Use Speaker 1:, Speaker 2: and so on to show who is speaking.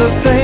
Speaker 1: the thing.